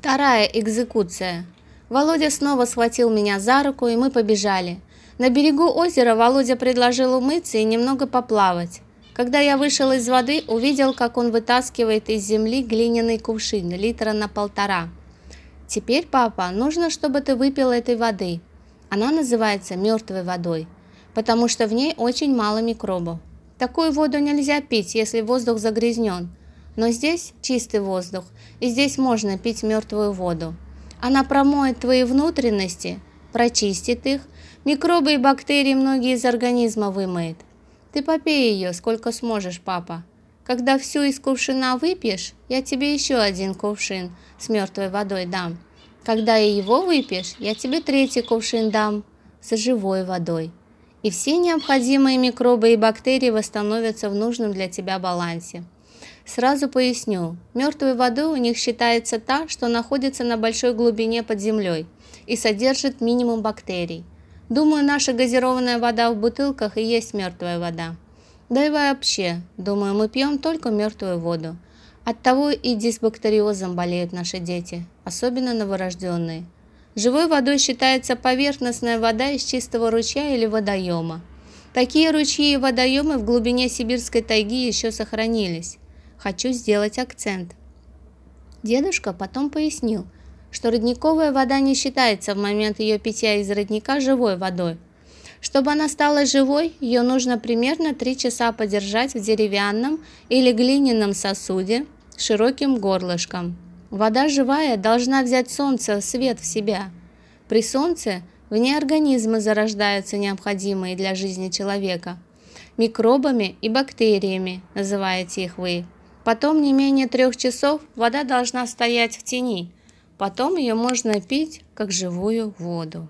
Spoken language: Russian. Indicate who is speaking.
Speaker 1: Вторая экзекуция. Володя снова схватил меня за руку, и мы побежали. На берегу озера Володя предложил умыться и немного поплавать. Когда я вышел из воды, увидел, как он вытаскивает из земли глиняный кувшин литра на полтора. Теперь, папа, нужно, чтобы ты выпил этой воды. Она называется мертвой водой, потому что в ней очень мало микробов. Такую воду нельзя пить, если воздух загрязнен. Но здесь чистый воздух, и здесь можно пить мертвую воду. Она промоет твои внутренности, прочистит их, микробы и бактерии многие из организма вымоет. Ты попей ее, сколько сможешь, папа. Когда всю из кувшина выпьешь, я тебе еще один кувшин с мертвой водой дам. Когда и его выпьешь, я тебе третий кувшин дам с живой водой. И все необходимые микробы и бактерии восстановятся в нужном для тебя балансе. Сразу поясню, мертвой водой у них считается та, что находится на большой глубине под землей и содержит минимум бактерий. Думаю, наша газированная вода в бутылках и есть мертвая вода. Да и вообще, думаю, мы пьем только мертвую воду. Оттого и дисбактериозом болеют наши дети, особенно новорожденные. Живой водой считается поверхностная вода из чистого ручья или водоема. Такие ручьи и водоемы в глубине сибирской тайги еще сохранились хочу сделать акцент. Дедушка потом пояснил, что родниковая вода не считается в момент ее питья из родника живой водой. Чтобы она стала живой, ее нужно примерно 3 часа подержать в деревянном или глиняном сосуде с широким горлышком. Вода живая должна взять солнце, свет в себя. При солнце вне организма зарождаются необходимые для жизни человека. Микробами и бактериями называете их вы. Потом не менее трех часов вода должна стоять в тени. Потом ее можно пить как живую воду.